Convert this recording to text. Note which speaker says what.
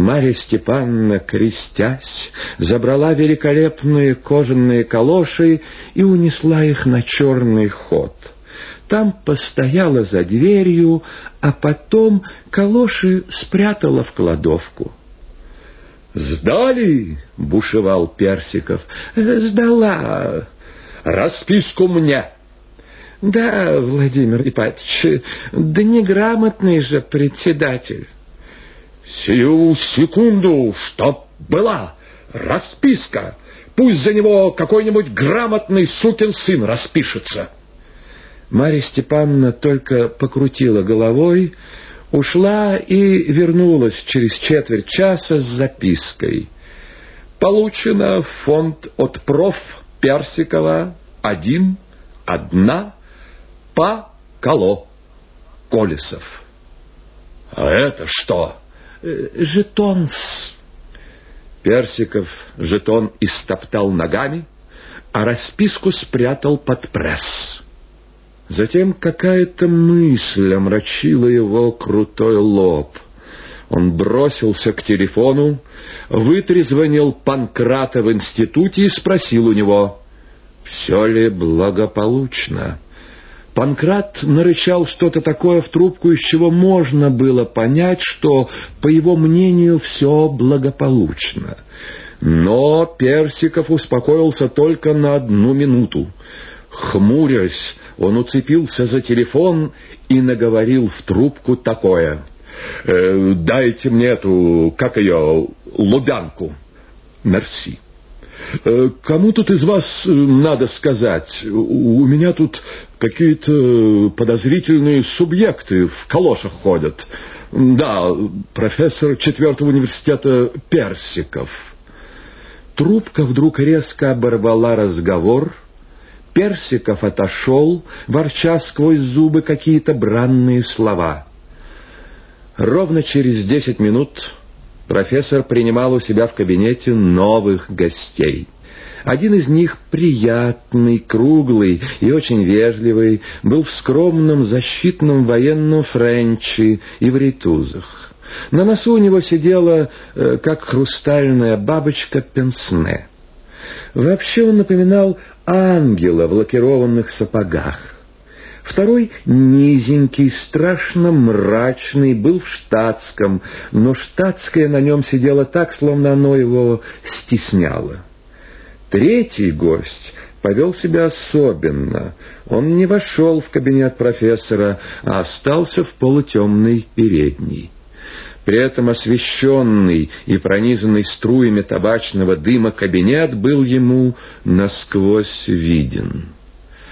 Speaker 1: Марья Степановна, крестясь, забрала великолепные кожаные калоши и унесла их на черный ход. Там постояла за дверью, а потом калоши спрятала в кладовку. «Сдали?» — бушевал Персиков. «Сдала. Расписку мне». «Да, Владимир Ипатьевич, да неграмотный же председатель».
Speaker 2: «Сию секунду, чтоб была расписка. Пусть за него какой-нибудь грамотный сукин сын распишется».
Speaker 1: Марья Степановна только покрутила головой, ушла и вернулась через четверть часа с запиской. Получено фонд от проф. Персикова один, одна, по коло. Колесов.
Speaker 2: А это что?
Speaker 1: Э, жетон-с. Персиков жетон истоптал ногами, а расписку спрятал под пресс. Затем какая-то мысль омрачила его крутой лоб. Он бросился к телефону, вытрезвонил Панкрата в институте и спросил у него, все ли благополучно. Панкрат нарычал что-то такое в трубку, из чего можно было понять, что, по его мнению, все благополучно. Но Персиков успокоился только на одну минуту. Хмурясь, он уцепился за телефон и наговорил в трубку такое. «Э, «Дайте мне эту, как ее, лубянку». «Мерси». Э, «Кому тут из вас э, надо сказать? У меня тут какие-то подозрительные субъекты в калошах ходят. Да, профессор четвертого университета Персиков». Трубка вдруг резко оборвала разговор — Персиков отошел, ворча сквозь зубы какие-то бранные слова. Ровно через десять минут профессор принимал у себя в кабинете новых гостей. Один из них, приятный, круглый и очень вежливый, был в скромном защитном военном френче и в рейтузах. На носу у него сидела, э, как хрустальная бабочка, пенсне. Вообще он напоминал ангела в лакированных сапогах. Второй, низенький, страшно мрачный, был в штатском, но штатское на нем сидело так, словно оно его стесняло. Третий гость повел себя особенно. Он не вошел в кабинет профессора, а остался в полутемной передней. При этом освещенный и пронизанный струями табачного дыма кабинет был ему насквозь виден.